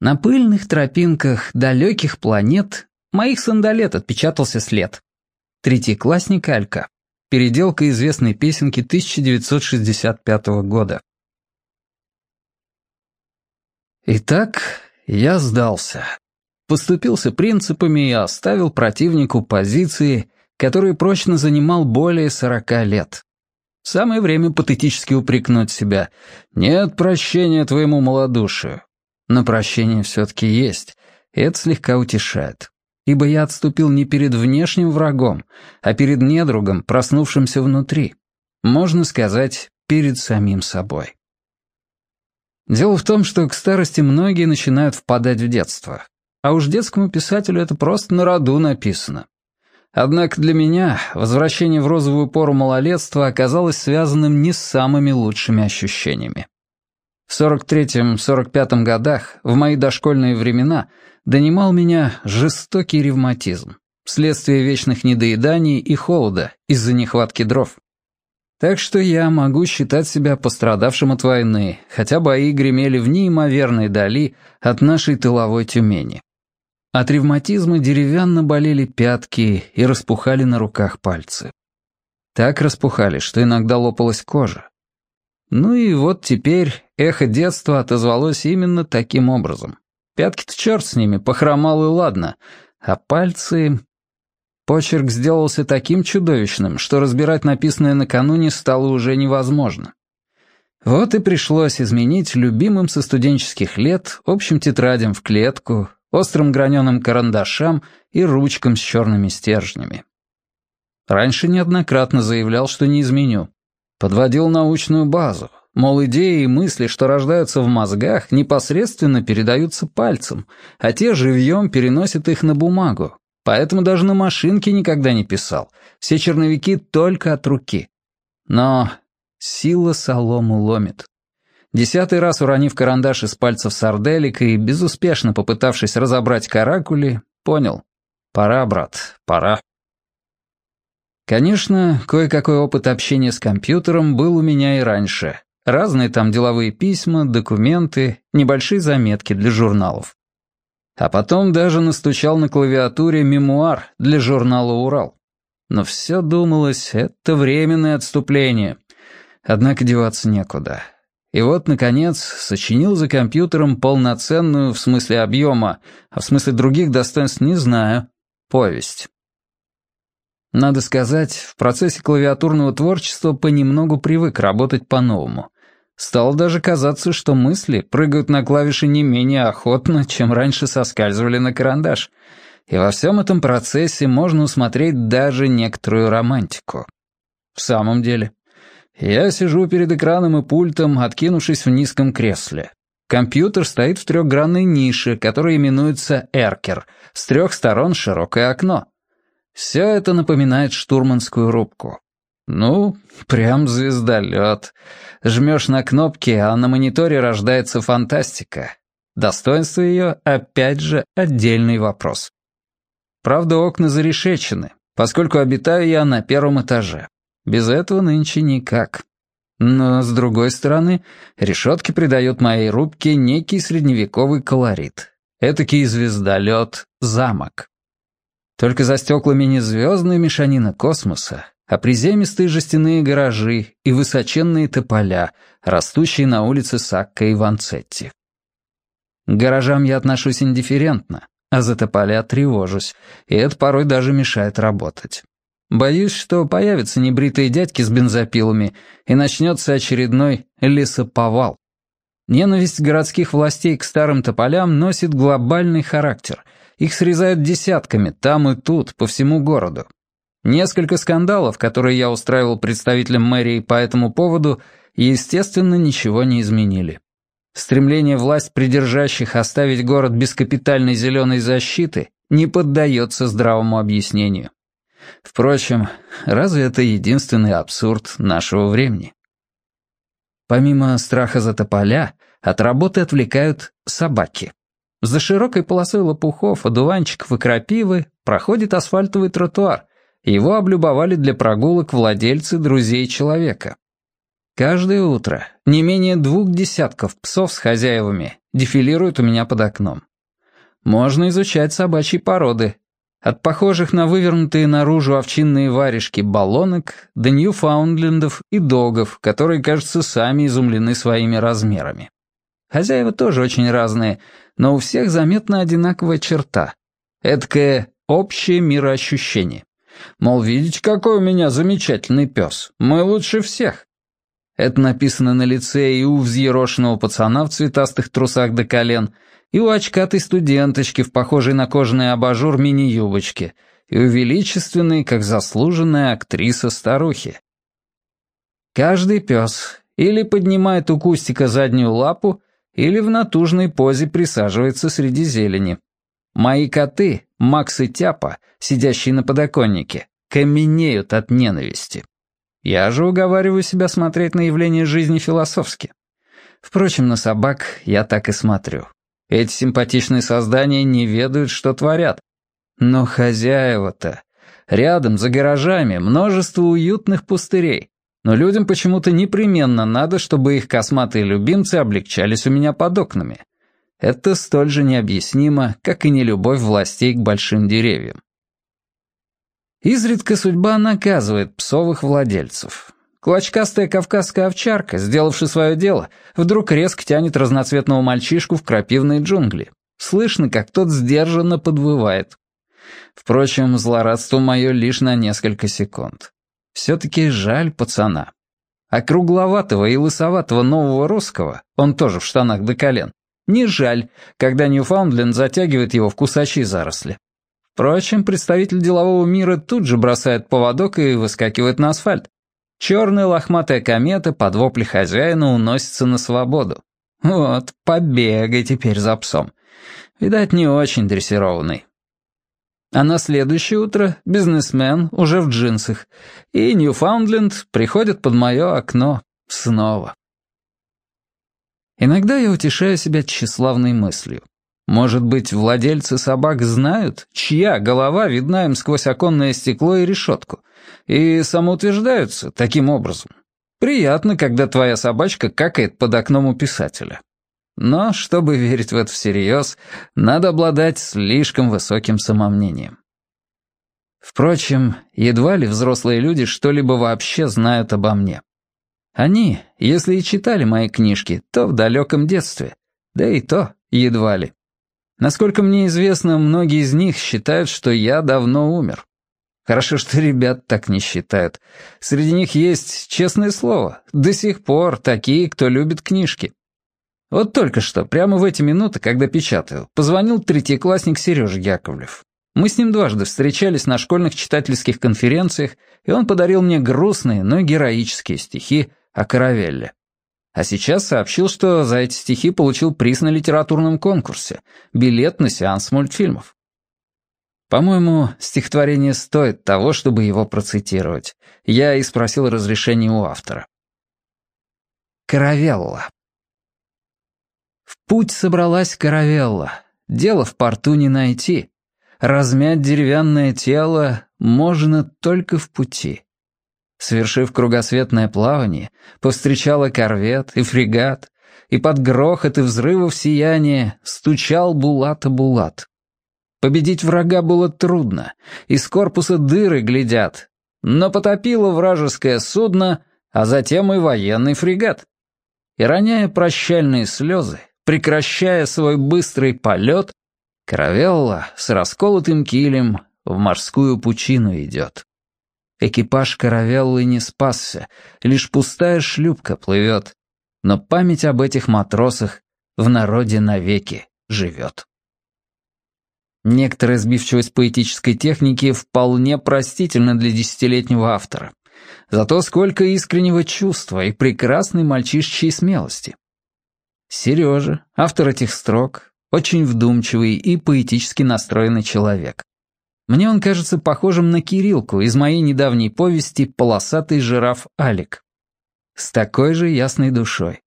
На пыльных тропинках далеких планет моих сандалет отпечатался след. Третьеклассник Алька. Переделка известной песенки 1965 года. Итак, я сдался. Поступился принципами и оставил противнику позиции, которые прочно занимал более сорока лет. Самое время патетически упрекнуть себя. Нет прощения твоему малодушию. Но прощение все-таки есть, и это слегка утешает. Ибо я отступил не перед внешним врагом, а перед недругом, проснувшимся внутри. Можно сказать, перед самим собой. Дело в том, что к старости многие начинают впадать в детство. А уж детскому писателю это просто на роду написано. Однако для меня возвращение в розовую пору малолетства оказалось связанным не с самыми лучшими ощущениями. В 43-45 годах, в мои дошкольные времена, донимал меня жестокий ревматизм, вследствие вечных недоеданий и холода из-за нехватки дров. Так что я могу считать себя пострадавшим от войны, хотя бои гремели в неимоверной дали от нашей тыловой Тюмени. От ревматизма деревянно болели пятки и распухали на руках пальцы. Так распухали, что иногда лопалась кожа. Ну и вот теперь эхо детства отозвалось именно таким образом. Пятки-то черт с ними, похромал и ладно, а пальцы... Почерк сделался таким чудовищным, что разбирать написанное накануне стало уже невозможно. Вот и пришлось изменить любимым со студенческих лет общим тетрадям в клетку, острым граненым карандашам и ручкам с черными стержнями. Раньше неоднократно заявлял, что не изменю. Подводил научную базу, мол, идеи и мысли, что рождаются в мозгах, непосредственно передаются пальцем, а те живьем переносят их на бумагу. Поэтому даже на машинке никогда не писал. Все черновики только от руки. Но сила солому ломит. Десятый раз уронив карандаш из пальцев сарделик и безуспешно попытавшись разобрать каракули, понял. Пора, брат, пора. Конечно, кое-какой опыт общения с компьютером был у меня и раньше. Разные там деловые письма, документы, небольшие заметки для журналов. А потом даже настучал на клавиатуре мемуар для журнала «Урал». Но все думалось, это временное отступление. Однако деваться некуда. И вот, наконец, сочинил за компьютером полноценную, в смысле объема, а в смысле других достоинств не знаю, повесть. Надо сказать, в процессе клавиатурного творчества понемногу привык работать по-новому. Стало даже казаться, что мысли прыгают на клавиши не менее охотно, чем раньше соскальзывали на карандаш. И во всем этом процессе можно усмотреть даже некоторую романтику. В самом деле, я сижу перед экраном и пультом, откинувшись в низком кресле. Компьютер стоит в трехгранной нише, которая именуется «эркер», с трех сторон широкое окно. Все это напоминает штурманскую рубку. Ну, прям звездолет. Жмешь на кнопки, а на мониторе рождается фантастика. Достоинство ее, опять же, отдельный вопрос. Правда, окна зарешечены, поскольку обитаю я на первом этаже. Без этого нынче никак. Но, с другой стороны, решетки придают моей рубке некий средневековый колорит. Этакий звездолет — замок. Только за стеклами не звездная мешанина космоса, а приземистые жестяные гаражи и высоченные тополя, растущие на улице Сакка и Ванцетти. К гаражам я отношусь индифферентно, а за тополя тревожусь, и это порой даже мешает работать. Боюсь, что появятся небритые дядьки с бензопилами, и начнется очередной лесоповал. Ненависть городских властей к старым тополям носит глобальный характер. Их срезают десятками, там и тут, по всему городу. Несколько скандалов, которые я устраивал представителям мэрии по этому поводу, естественно, ничего не изменили. Стремление власть придержащих оставить город без капитальной зеленой защиты не поддается здравому объяснению. Впрочем, разве это единственный абсурд нашего времени? Помимо страха за тополя, от работы отвлекают собаки. За широкой полосой лопухов, одуванчиков и крапивы проходит асфальтовый тротуар. Его облюбовали для прогулок владельцы друзей человека. Каждое утро не менее двух десятков псов с хозяевами дефилируют у меня под окном. Можно изучать собачьи породы. От похожих на вывернутые наружу овчинные варежки баллонок до ньюфаундлендов и догов, которые, кажется, сами изумлены своими размерами. Хозяева тоже очень разные, но у всех заметна одинаковая черта. Эдакое общее мироощущение. Мол, видите, какой у меня замечательный пес. Мы лучше всех. Это написано на лице и у взъерошенного пацана в цветастых трусах до колен, и у очкатой студенточки в похожей на кожаный абажур мини-юбочке, и у величественной, как заслуженная актриса старухи. Каждый пес или поднимает у кустика заднюю лапу, или в натужной позе присаживается среди зелени. Мои коты, Макс и Тяпа, сидящие на подоконнике, каменеют от ненависти. Я же уговариваю себя смотреть на явление жизни философски. Впрочем, на собак я так и смотрю. Эти симпатичные создания не ведают, что творят. Но хозяева-то... Рядом, за гаражами, множество уютных пустырей. Но людям почему-то непременно надо, чтобы их косматые любимцы облегчались у меня под окнами. Это столь же необъяснимо, как и нелюбовь властей к большим деревьям. Изредка судьба наказывает псовых владельцев. Клочкастая кавказская овчарка, сделавши свое дело, вдруг резко тянет разноцветного мальчишку в крапивные джунгли. Слышно, как тот сдержанно подвывает. Впрочем, злорадство мое лишь на несколько секунд. Все-таки жаль пацана. А кругловатого и лысоватого нового русского, он тоже в штанах до колен, не жаль, когда Ньюфаундленд затягивает его в кусачие заросли. Впрочем, представитель делового мира тут же бросает поводок и выскакивает на асфальт. Черная лохматая комета под вопли хозяина уносится на свободу. Вот, побегай теперь за псом. Видать, не очень дрессированный. А на следующее утро бизнесмен уже в джинсах, и Ньюфаундленд приходит под мое окно снова. Иногда я утешаю себя тщеславной мыслью. Может быть, владельцы собак знают, чья голова видна им сквозь оконное стекло и решетку, и самоутверждаются таким образом. Приятно, когда твоя собачка какает под окном у писателя. Но, чтобы верить в это всерьез, надо обладать слишком высоким самомнением. Впрочем, едва ли взрослые люди что-либо вообще знают обо мне. Они, если и читали мои книжки, то в далеком детстве, да и то едва ли. Насколько мне известно, многие из них считают, что я давно умер. Хорошо, что ребят так не считают. Среди них есть, честное слово, до сих пор такие, кто любит книжки. Вот только что, прямо в эти минуты, когда печатаю, позвонил третьеклассник Сережа Яковлев. Мы с ним дважды встречались на школьных читательских конференциях, и он подарил мне грустные, но героические стихи о Каравелле. А сейчас сообщил, что за эти стихи получил приз на литературном конкурсе, билет на сеанс мультфильмов. По-моему, стихотворение стоит того, чтобы его процитировать. Я и спросил разрешения у автора. Каравелла. В путь собралась каравелла, дело в порту не найти. Размять деревянное тело можно только в пути. Совершив кругосветное плавание, повстречала корвет и фрегат, и под грохот и взрывов сияние стучал Булата Булат. Победить врага было трудно, из корпуса дыры глядят, но потопило вражеское судно, а затем и военный фрегат. И роняя прощальные слезы, прекращая свой быстрый полет, Каравелла с расколотым килем в морскую пучину идет. Экипаж каравеллы не спасся, лишь пустая шлюпка плывет. Но память об этих матросах в народе навеки живет. Некоторая сбивчивость поэтической техники вполне простительна для десятилетнего автора. Зато сколько искреннего чувства и прекрасной мальчишечьей смелости. Сережа, автор этих строк, очень вдумчивый и поэтически настроенный человек. Мне он кажется похожим на Кириллку из моей недавней повести «Полосатый жираф Алик». С такой же ясной душой.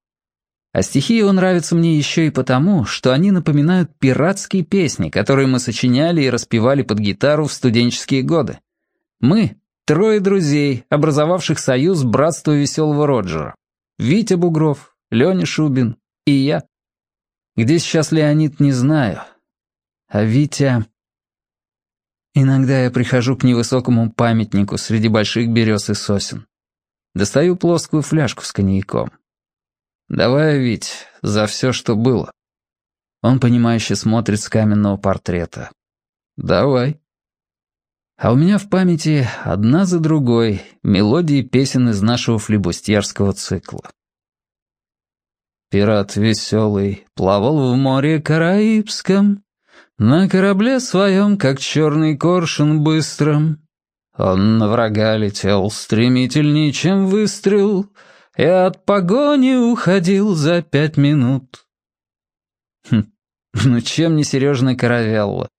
А стихи его нравятся мне еще и потому, что они напоминают пиратские песни, которые мы сочиняли и распевали под гитару в студенческие годы. Мы — трое друзей, образовавших союз Братства Веселого Роджера. Витя Бугров, Леня Шубин и я. Где сейчас Леонид, не знаю. А Витя... Иногда я прихожу к невысокому памятнику среди больших берез и сосен. Достаю плоскую фляжку с коньяком. «Давай, Вить, за все, что было». Он, понимающе смотрит с каменного портрета. «Давай». А у меня в памяти одна за другой мелодии песен из нашего флебустьерского цикла. Пират веселый плавал в море Караибском, На корабле своем, как черный коршун быстрым. Он на врага летел стремительнее, чем выстрел, И от погони уходил за пять минут. Хм, ну чем не Сережина каравелла?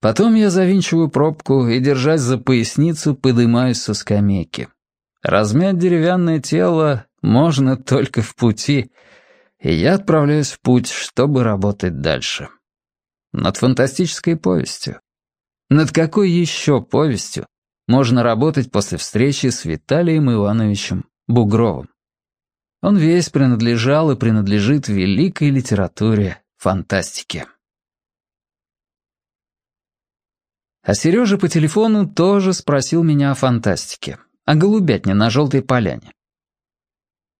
Потом я завинчиваю пробку и, держась за поясницу, подымаюсь со скамейки. Размять деревянное тело можно только в пути, и я отправляюсь в путь, чтобы работать дальше. Над фантастической повестью. Над какой еще повестью можно работать после встречи с Виталием Ивановичем Бугровым? Он весь принадлежал и принадлежит великой литературе фантастики. А Сережа по телефону тоже спросил меня о фантастике, о голубятне на Желтой Поляне.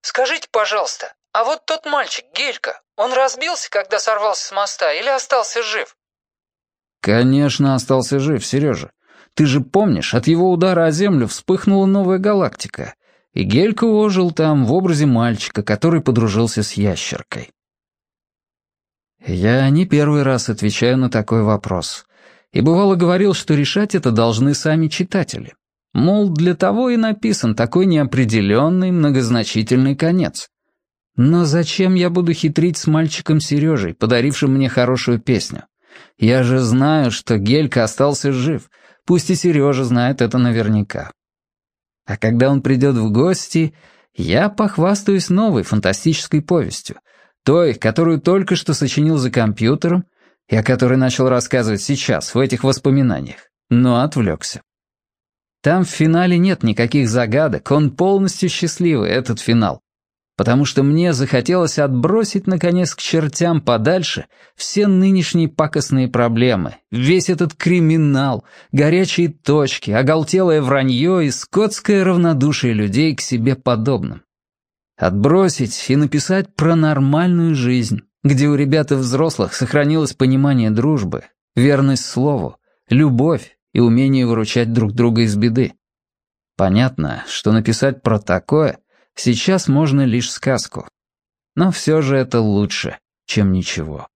«Скажите, пожалуйста, а вот тот мальчик, Гелька, он разбился, когда сорвался с моста, или остался жив?» «Конечно, остался жив, Сережа. Ты же помнишь, от его удара о землю вспыхнула новая галактика, и Гелька ожил там в образе мальчика, который подружился с ящеркой». Я не первый раз отвечаю на такой вопрос, и бывало говорил, что решать это должны сами читатели. Мол, для того и написан такой неопределенный, многозначительный конец. Но зачем я буду хитрить с мальчиком Сережей, подарившим мне хорошую песню? Я же знаю, что Гелька остался жив, пусть и Сережа знает это наверняка. А когда он придет в гости, я похвастаюсь новой фантастической повестью, той, которую только что сочинил за компьютером, и о которой начал рассказывать сейчас, в этих воспоминаниях, но отвлекся. Там в финале нет никаких загадок, он полностью счастливый, этот финал. Потому что мне захотелось отбросить, наконец, к чертям подальше все нынешние пакостные проблемы, весь этот криминал, горячие точки, оголтелое вранье и скотское равнодушие людей к себе подобным. Отбросить и написать про нормальную жизнь, где у ребят и взрослых сохранилось понимание дружбы, верность слову, любовь и умение выручать друг друга из беды. Понятно, что написать про такое сейчас можно лишь сказку. Но все же это лучше, чем ничего.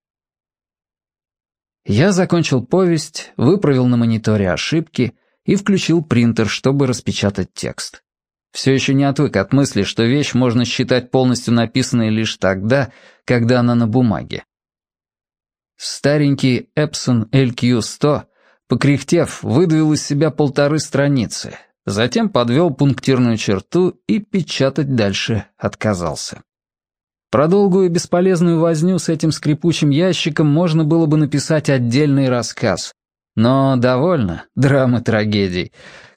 Я закончил повесть, выправил на мониторе ошибки и включил принтер, чтобы распечатать текст. Все еще не отвык от мысли, что вещь можно считать полностью написанной лишь тогда, когда она на бумаге. Старенький Epson LQ100 Покряхтев, выдавил из себя полторы страницы, затем подвел пунктирную черту и печатать дальше отказался. Про долгую и бесполезную возню с этим скрипучим ящиком можно было бы написать отдельный рассказ. Но довольно драмы трагедий.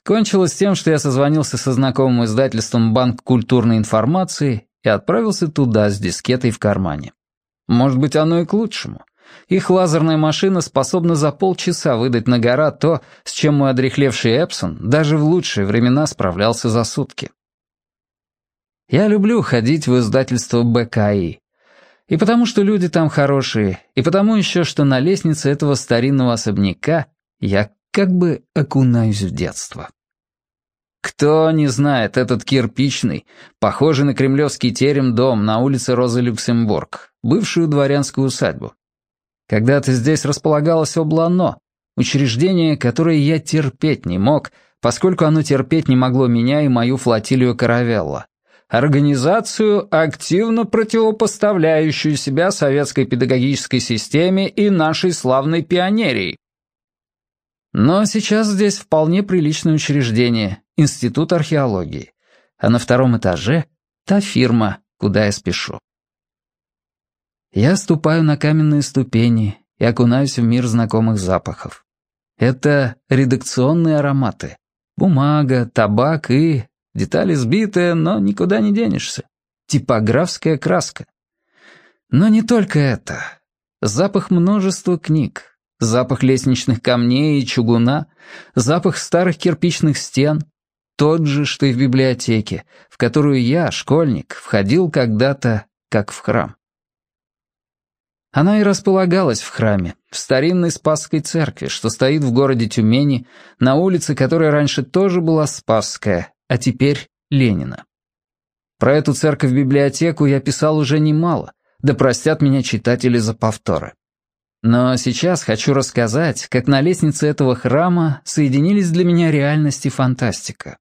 Кончилось тем, что я созвонился со знакомым издательством «Банк культурной информации» и отправился туда с дискетой в кармане. Может быть, оно и к лучшему. Их лазерная машина способна за полчаса выдать на гора то, с чем мой одрехлевший Эпсон даже в лучшие времена справлялся за сутки. Я люблю ходить в издательство БКИ. И потому что люди там хорошие, и потому еще, что на лестнице этого старинного особняка я как бы окунаюсь в детство. Кто не знает этот кирпичный, похожий на кремлевский терем дом на улице Розы Люксембург, бывшую дворянскую усадьбу? Когда-то здесь располагалось облано, учреждение, которое я терпеть не мог, поскольку оно терпеть не могло меня и мою флотилию Каравелла. Организацию, активно противопоставляющую себя советской педагогической системе и нашей славной пионерии. Но сейчас здесь вполне приличное учреждение, Институт археологии. А на втором этаже — та фирма, куда я спешу. Я ступаю на каменные ступени и окунаюсь в мир знакомых запахов. Это редакционные ароматы. Бумага, табак и... Детали сбитые, но никуда не денешься. Типографская краска. Но не только это. Запах множества книг, запах лестничных камней и чугуна, запах старых кирпичных стен, тот же, что и в библиотеке, в которую я, школьник, входил когда-то как в храм. Она и располагалась в храме, в старинной Спасской церкви, что стоит в городе Тюмени, на улице, которая раньше тоже была Спасская, а теперь Ленина. Про эту церковь-библиотеку я писал уже немало, да простят меня читатели за повторы. Но сейчас хочу рассказать, как на лестнице этого храма соединились для меня реальность и фантастика.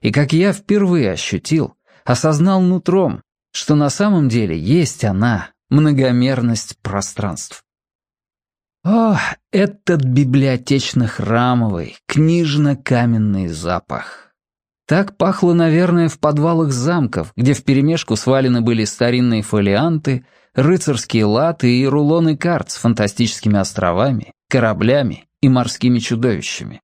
И как я впервые ощутил, осознал нутром, что на самом деле есть она, многомерность пространств. О, этот библиотечно-храмовый, книжно-каменный запах. Так пахло, наверное, в подвалах замков, где вперемешку свалены были старинные фолианты, рыцарские латы и рулоны карт с фантастическими островами, кораблями и морскими чудовищами.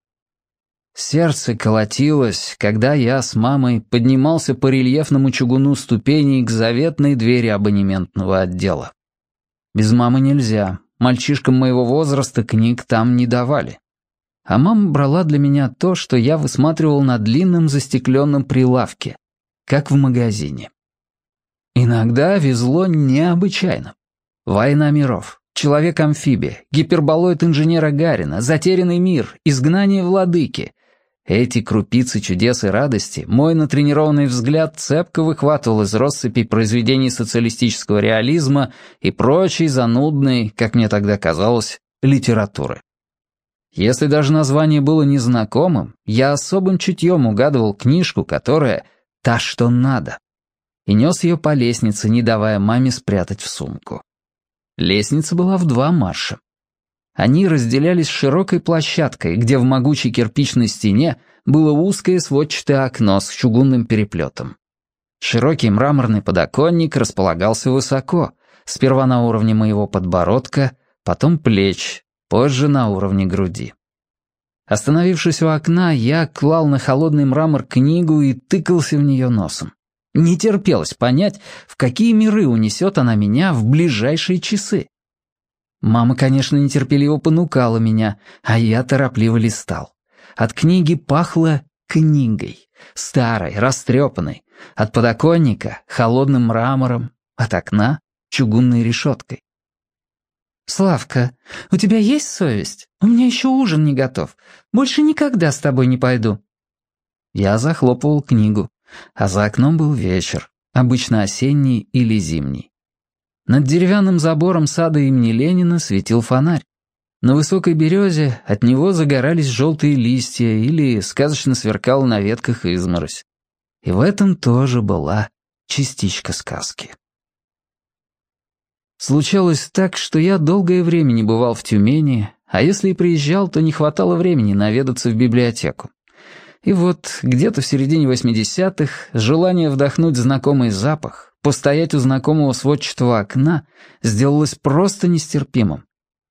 Сердце колотилось, когда я с мамой поднимался по рельефному чугуну ступеней к заветной двери абонементного отдела. Без мамы нельзя, мальчишкам моего возраста книг там не давали. А мама брала для меня то, что я высматривал на длинном застекленном прилавке, как в магазине. Иногда везло необычайно. «Война миров», «Человек-амфибия», «Гиперболоид инженера Гарина», «Затерянный мир», «Изгнание владыки», эти крупицы чудес и радости мой натренированный взгляд цепко выхватывал из россыпи произведений социалистического реализма и прочей занудной, как мне тогда казалось, литературы. Если даже название было незнакомым, я особым чутьем угадывал книжку, которая «та, что надо», и нес ее по лестнице, не давая маме спрятать в сумку. Лестница была в два марша. Они разделялись широкой площадкой, где в могучей кирпичной стене было узкое сводчатое окно с чугунным переплетом. Широкий мраморный подоконник располагался высоко, сперва на уровне моего подбородка, потом плеч, позже на уровне груди. Остановившись у окна, я клал на холодный мрамор книгу и тыкался в нее носом. Не терпелось понять, в какие миры унесет она меня в ближайшие часы. Мама, конечно, нетерпеливо понукала меня, а я торопливо листал. От книги пахло книгой, старой, растрепанной. От подоконника — холодным мрамором, от окна — чугунной решеткой. «Славка, у тебя есть совесть? У меня еще ужин не готов. Больше никогда с тобой не пойду». Я захлопывал книгу, а за окном был вечер, обычно осенний или зимний. Над деревянным забором сада имени Ленина светил фонарь. На высокой березе от него загорались желтые листья или сказочно сверкала на ветках изморозь. И в этом тоже была частичка сказки. Случалось так, что я долгое время не бывал в Тюмени, а если и приезжал, то не хватало времени наведаться в библиотеку. И вот где-то в середине 80-х желание вдохнуть знакомый запах, Постоять у знакомого сводчатого окна сделалось просто нестерпимым.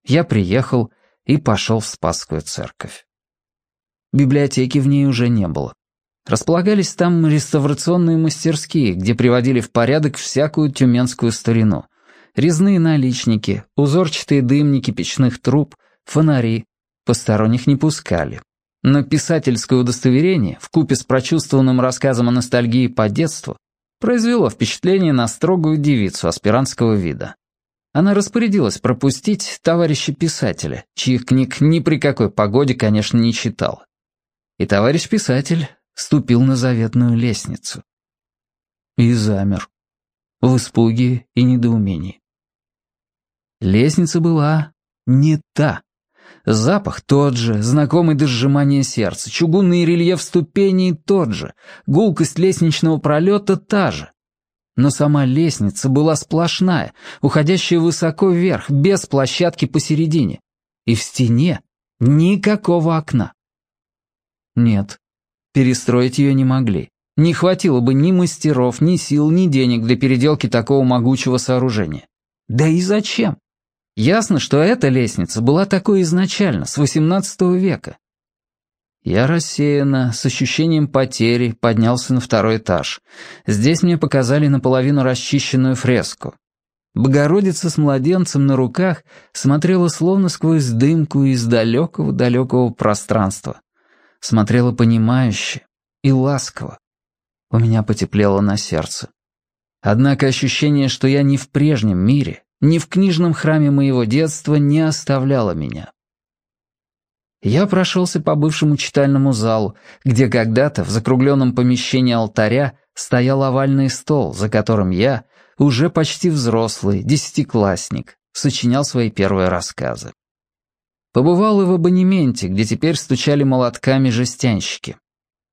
Я приехал и пошел в Спасскую церковь. Библиотеки в ней уже не было. Располагались там реставрационные мастерские, где приводили в порядок всякую тюменскую старину. Резные наличники, узорчатые дымники печных труб, фонари. Посторонних не пускали. Но писательское удостоверение, вкупе с прочувствованным рассказом о ностальгии по детству, произвело впечатление на строгую девицу аспирантского вида. Она распорядилась пропустить товарища писателя, чьих книг ни при какой погоде, конечно, не читал. И товарищ писатель ступил на заветную лестницу. И замер. В испуге и недоумении. Лестница была не та. Запах тот же, знакомый до сжимания сердца, чугунный рельеф ступеней тот же, гулкость лестничного пролета та же. Но сама лестница была сплошная, уходящая высоко вверх, без площадки посередине. И в стене никакого окна. Нет, перестроить ее не могли. Не хватило бы ни мастеров, ни сил, ни денег для переделки такого могучего сооружения. Да и зачем? Ясно, что эта лестница была такой изначально, с XVIII века. Я рассеянно, с ощущением потери, поднялся на второй этаж. Здесь мне показали наполовину расчищенную фреску. Богородица с младенцем на руках смотрела словно сквозь дымку из далекого-далекого пространства. Смотрела понимающе и ласково. У меня потеплело на сердце. Однако ощущение, что я не в прежнем мире, не в книжном храме моего детства, не оставляло меня. Я прошелся по бывшему читальному залу, где когда-то в закругленном помещении алтаря стоял овальный стол, за которым я, уже почти взрослый, десятиклассник, сочинял свои первые рассказы. Побывал и в абонементе, где теперь стучали молотками жестянщики.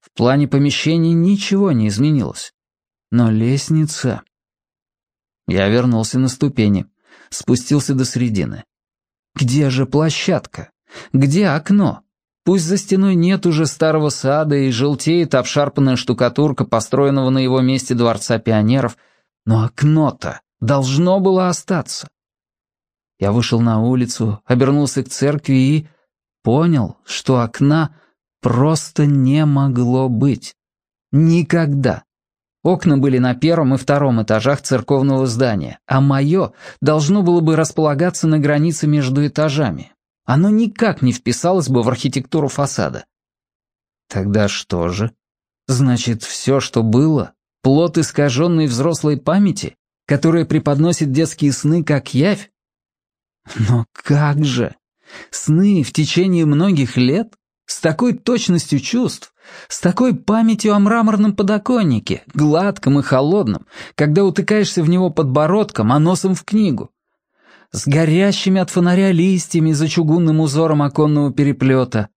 В плане помещений ничего не изменилось. Но лестница... Я вернулся на ступени, спустился до середины. Где же площадка? Где окно? Пусть за стеной нет уже старого сада и желтеет обшарпанная штукатурка построенного на его месте дворца пионеров, но окно-то должно было остаться. Я вышел на улицу, обернулся к церкви и понял, что окна просто не могло быть. Никогда. Окна были на первом и втором этажах церковного здания, а мое должно было бы располагаться на границе между этажами. Оно никак не вписалось бы в архитектуру фасада. Тогда что же? Значит, все, что было, плод искаженной взрослой памяти, которая преподносит детские сны как явь? Но как же? Сны в течение многих лет? С такой точностью чувств, с такой памятью о мраморном подоконнике, гладком и холодном, когда утыкаешься в него подбородком, а носом в книгу с горящими от фонаря листьями за чугунным узором оконного переплета.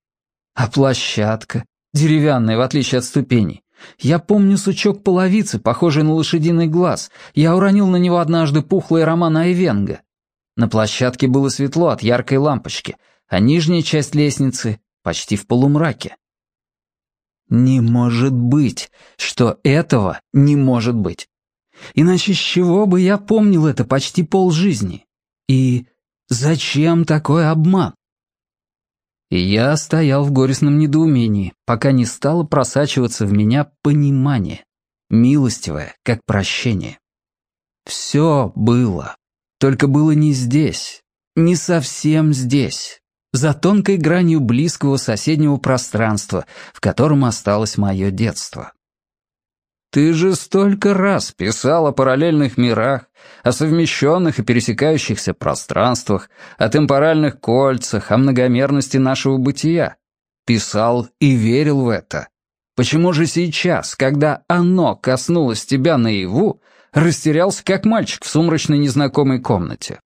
А площадка, деревянная, в отличие от ступеней. Я помню сучок половицы, похожий на лошадиный глаз. Я уронил на него однажды пухлый роман Айвенга. На площадке было светло от яркой лампочки, а нижняя часть лестницы почти в полумраке. Не может быть, что этого не может быть. Иначе с чего бы я помнил это почти полжизни? И зачем такой обман? И я стоял в горестном недоумении, пока не стало просачиваться в меня понимание, милостивое, как прощение. Все было, только было не здесь, не совсем здесь, за тонкой гранью близкого соседнего пространства, в котором осталось мое детство. Ты же столько раз писал о параллельных мирах, о совмещенных и пересекающихся пространствах, о темпоральных кольцах, о многомерности нашего бытия. Писал и верил в это. Почему же сейчас, когда оно коснулось тебя наяву, растерялся как мальчик в сумрачной незнакомой комнате?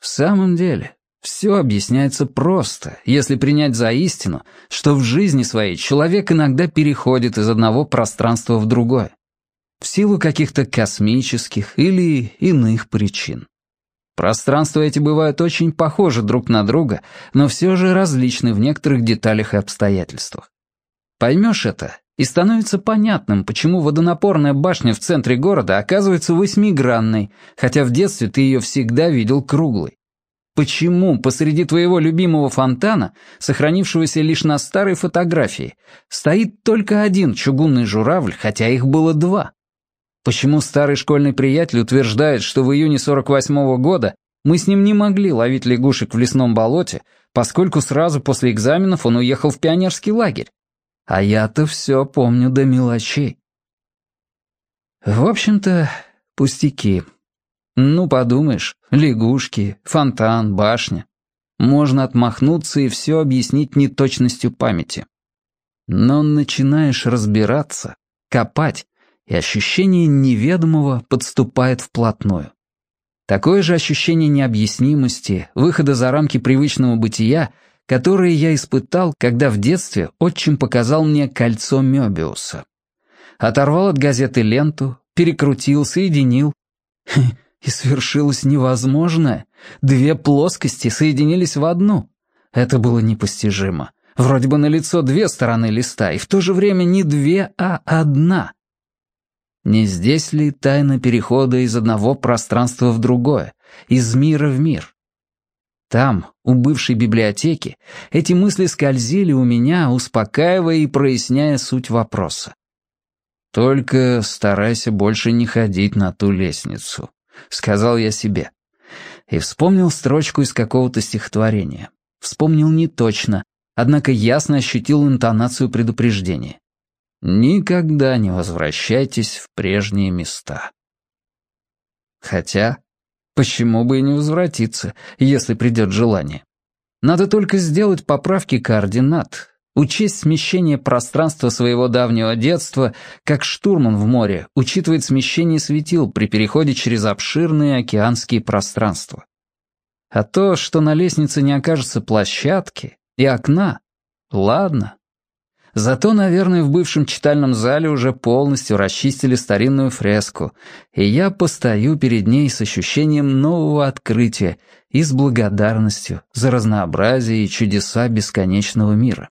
В самом деле, все объясняется просто, если принять за истину, что в жизни своей человек иногда переходит из одного пространства в другое. В силу каких-то космических или иных причин. Пространства эти бывают очень похожи друг на друга, но все же различны в некоторых деталях и обстоятельствах. Поймешь это, и становится понятным, почему водонапорная башня в центре города оказывается восьмигранной, хотя в детстве ты ее всегда видел круглой. Почему посреди твоего любимого фонтана, сохранившегося лишь на старой фотографии, стоит только один чугунный журавль, хотя их было два? Почему старый школьный приятель утверждает, что в июне 48-го года мы с ним не могли ловить лягушек в лесном болоте, поскольку сразу после экзаменов он уехал в пионерский лагерь? А я-то все помню до мелочей. В общем-то, пустяки. Ну, подумаешь, лягушки, фонтан, башня. Можно отмахнуться и все объяснить неточностью памяти. Но начинаешь разбираться, копать, и ощущение неведомого подступает вплотную. Такое же ощущение необъяснимости, выхода за рамки привычного бытия, которое я испытал, когда в детстве отчим показал мне кольцо Мёбиуса. Оторвал от газеты ленту, перекрутил, соединил И свершилось невозможное. Две плоскости соединились в одну. Это было непостижимо. Вроде бы на лицо две стороны листа, и в то же время не две, а одна. Не здесь ли тайна перехода из одного пространства в другое, из мира в мир? Там, у бывшей библиотеки, эти мысли скользили у меня, успокаивая и проясняя суть вопроса. Только старайся больше не ходить на ту лестницу. — сказал я себе. И вспомнил строчку из какого-то стихотворения. Вспомнил не точно, однако ясно ощутил интонацию предупреждения. Никогда не возвращайтесь в прежние места. Хотя, почему бы и не возвратиться, если придет желание? Надо только сделать поправки координат, учесть смещение пространства своего давнего детства, как штурман в море учитывает смещение светил при переходе через обширные океанские пространства. А то, что на лестнице не окажется площадки и окна, ладно. Зато, наверное, в бывшем читальном зале уже полностью расчистили старинную фреску, и я постою перед ней с ощущением нового открытия и с благодарностью за разнообразие и чудеса бесконечного мира.